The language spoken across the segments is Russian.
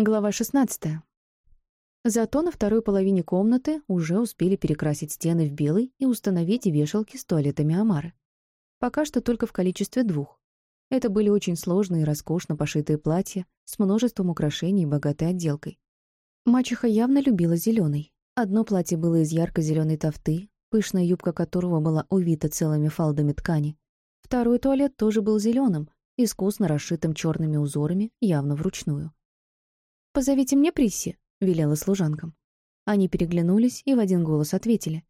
Глава 16. Зато на второй половине комнаты уже успели перекрасить стены в белый и установить вешалки с туалетами Амары. Пока что только в количестве двух. Это были очень сложные и роскошно пошитые платья с множеством украшений и богатой отделкой. Мачеха явно любила зеленый. Одно платье было из ярко-зеленой тофты, пышная юбка которого была увита целыми фалдами ткани. Второй туалет тоже был зеленым, искусно расшитым черными узорами, явно вручную. «Позовите мне Присси», — велела служанкам. Они переглянулись и в один голос ответили.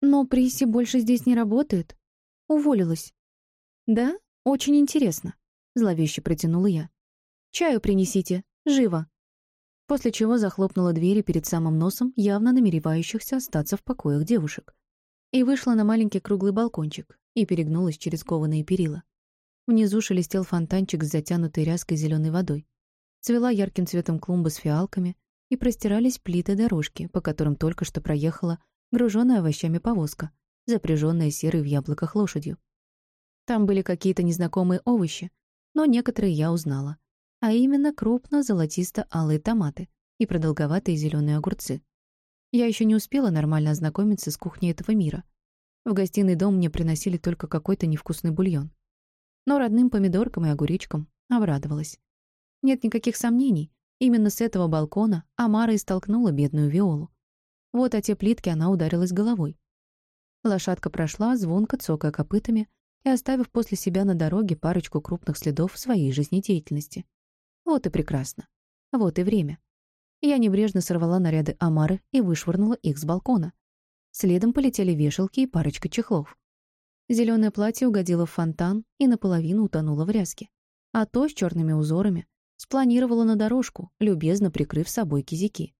«Но Присси больше здесь не работает. Уволилась». «Да? Очень интересно», — зловеще протянула я. «Чаю принесите. Живо». После чего захлопнула двери перед самым носом, явно намеревающихся остаться в покоях девушек. И вышла на маленький круглый балкончик и перегнулась через кованые перила. Внизу шелестел фонтанчик с затянутой ряской зеленой водой цвела ярким цветом клумба с фиалками и простирались плиты дорожки, по которым только что проехала груженная овощами повозка, запряженная серой в яблоках лошадью. Там были какие-то незнакомые овощи, но некоторые я узнала, а именно крупно-золотисто-алые томаты и продолговатые зеленые огурцы. Я еще не успела нормально ознакомиться с кухней этого мира. В гостиный дом мне приносили только какой-то невкусный бульон. Но родным помидоркам и огуречкам обрадовалась. Нет никаких сомнений, именно с этого балкона Амара и столкнула бедную Виолу. Вот о те плитки она ударилась головой. Лошадка прошла, звонко цокая копытами и оставив после себя на дороге парочку крупных следов своей жизнедеятельности. Вот и прекрасно. Вот и время. Я небрежно сорвала наряды Амары и вышвырнула их с балкона. Следом полетели вешалки и парочка чехлов. Зеленое платье угодило в фонтан и наполовину утонуло в ряске. А то с черными узорами Спланировала на дорожку, любезно прикрыв собой кизики.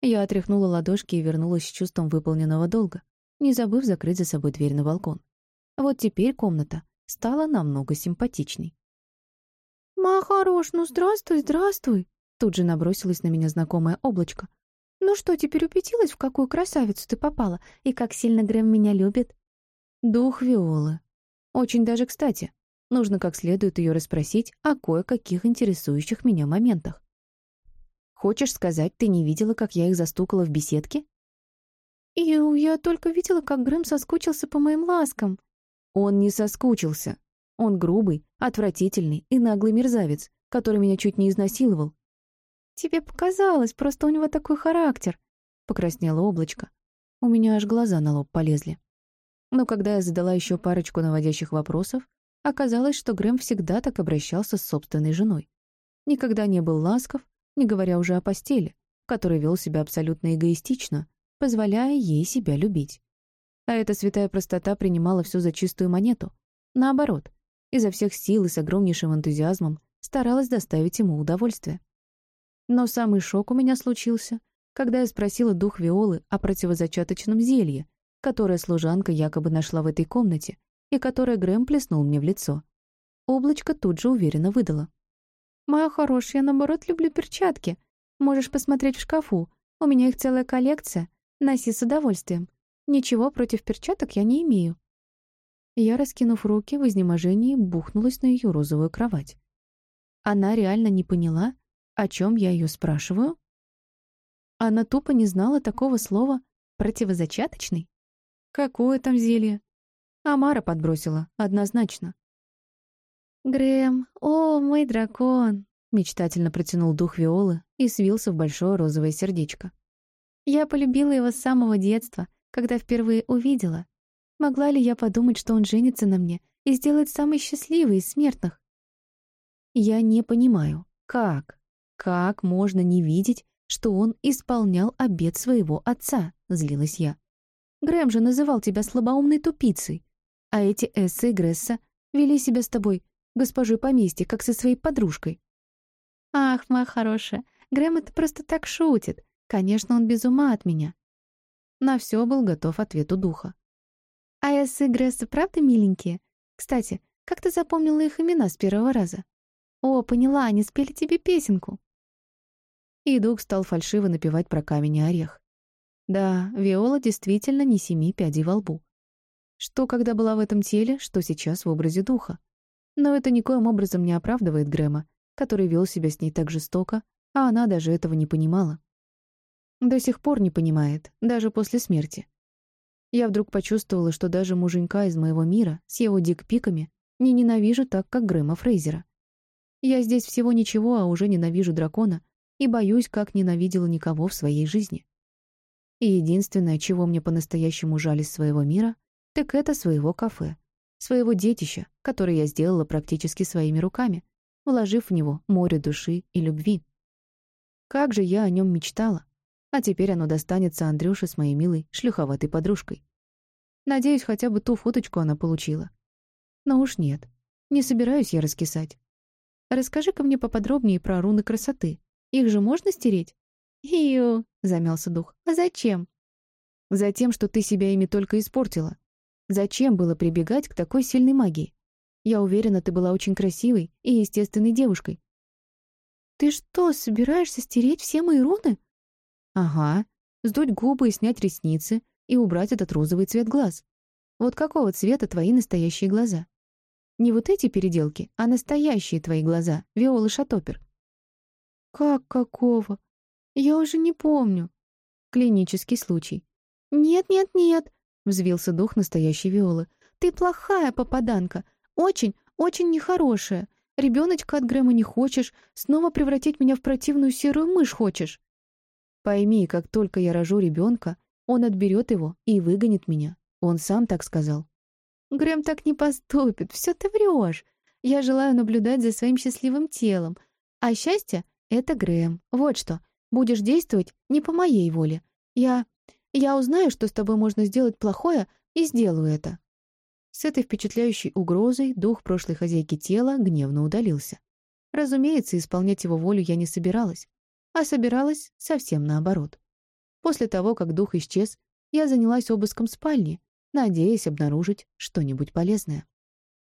Я отряхнула ладошки и вернулась с чувством выполненного долга, не забыв закрыть за собой дверь на балкон. Вот теперь комната стала намного симпатичней. «Ма хорош, ну здравствуй, здравствуй!» Тут же набросилось на меня знакомое облачко. «Ну что, теперь убедилась, в какую красавицу ты попала, и как сильно Грэм меня любит?» «Дух Виолы. Очень даже кстати. Нужно как следует ее расспросить о кое-каких интересующих меня моментах. «Хочешь сказать, ты не видела, как я их застукала в беседке?» «Ию, я только видела, как Грэм соскучился по моим ласкам». «Он не соскучился. Он грубый, отвратительный и наглый мерзавец, который меня чуть не изнасиловал». «Тебе показалось, просто у него такой характер», — покраснело облачко. У меня аж глаза на лоб полезли. Но когда я задала еще парочку наводящих вопросов, Оказалось, что Грэм всегда так обращался с собственной женой. Никогда не был ласков, не говоря уже о постели, в которой вел себя абсолютно эгоистично, позволяя ей себя любить. А эта святая простота принимала все за чистую монету. Наоборот, изо всех сил и с огромнейшим энтузиазмом старалась доставить ему удовольствие. Но самый шок у меня случился, когда я спросила дух Виолы о противозачаточном зелье, которое служанка якобы нашла в этой комнате, и которое Грэм плеснул мне в лицо. Облачко тут же уверенно выдало. «Моя хорошая, я наоборот люблю перчатки. Можешь посмотреть в шкафу. У меня их целая коллекция. Носи с удовольствием. Ничего против перчаток я не имею». Я, раскинув руки, в изнеможении бухнулась на ее розовую кровать. Она реально не поняла, о чем я ее спрашиваю? Она тупо не знала такого слова «противозачаточный». Какое там зелье? Амара подбросила, однозначно. «Грэм, о, мой дракон!» — мечтательно протянул дух Виолы и свился в большое розовое сердечко. «Я полюбила его с самого детства, когда впервые увидела. Могла ли я подумать, что он женится на мне и сделает самый счастливый из смертных?» «Я не понимаю, как? Как можно не видеть, что он исполнял обет своего отца?» — злилась я. «Грэм же называл тебя слабоумной тупицей. А эти Эсса и Гресса вели себя с тобой, госпожой поместья, как со своей подружкой. Ах, моя хорошая, Грэм это просто так шутит. Конечно, он без ума от меня. На все был готов ответ у духа. А Эсса и Гресса правда миленькие? Кстати, как ты запомнила их имена с первого раза? О, поняла, они спели тебе песенку. И дух стал фальшиво напевать про камень и орех. Да, Виола действительно не семи пядей во лбу. Что когда была в этом теле, что сейчас в образе духа. Но это никоим образом не оправдывает Грэма, который вел себя с ней так жестоко, А она даже этого не понимала. До сих пор не понимает, даже после смерти. Я вдруг почувствовала, что даже муженька из моего мира с его дикпиками не ненавижу так, как Грэма Фрейзера. Я здесь всего ничего, а уже ненавижу дракона и боюсь, как ненавидела никого в своей жизни. И единственное, чего мне по-настоящему жаль из своего мира, так это своего кафе, своего детища, которое я сделала практически своими руками, вложив в него море души и любви. Как же я о нем мечтала. А теперь оно достанется Андрюше с моей милой шлюховатой подружкой. Надеюсь, хотя бы ту фоточку она получила. Но уж нет, не собираюсь я раскисать. Расскажи-ка мне поподробнее про руны красоты. Их же можно стереть? «Ию», — замялся дух, — «а зачем?» «Затем, что ты себя ими только испортила. Зачем было прибегать к такой сильной магии? Я уверена, ты была очень красивой и естественной девушкой». «Ты что, собираешься стереть все мои руны?» «Ага. Сдуть губы и снять ресницы, и убрать этот розовый цвет глаз. Вот какого цвета твои настоящие глаза? Не вот эти переделки, а настоящие твои глаза, Виола Шатопер». «Как какого? Я уже не помню». Клинический случай. «Нет-нет-нет», — взвился дух настоящей Виолы. «Ты плохая попаданка. Очень, очень нехорошая. Ребеночка от Грэма не хочешь, снова превратить меня в противную серую мышь хочешь». Пойми, как только я рожу ребенка, он отберет его и выгонит меня. Он сам так сказал. Грэм так не поступит, все ты врешь. Я желаю наблюдать за своим счастливым телом. А счастье — это Грэм. Вот что. Будешь действовать не по моей воле. Я... Я узнаю, что с тобой можно сделать плохое, и сделаю это». С этой впечатляющей угрозой дух прошлой хозяйки тела гневно удалился. Разумеется, исполнять его волю я не собиралась, а собиралась совсем наоборот. После того, как дух исчез, я занялась обыском спальни, надеясь обнаружить что-нибудь полезное.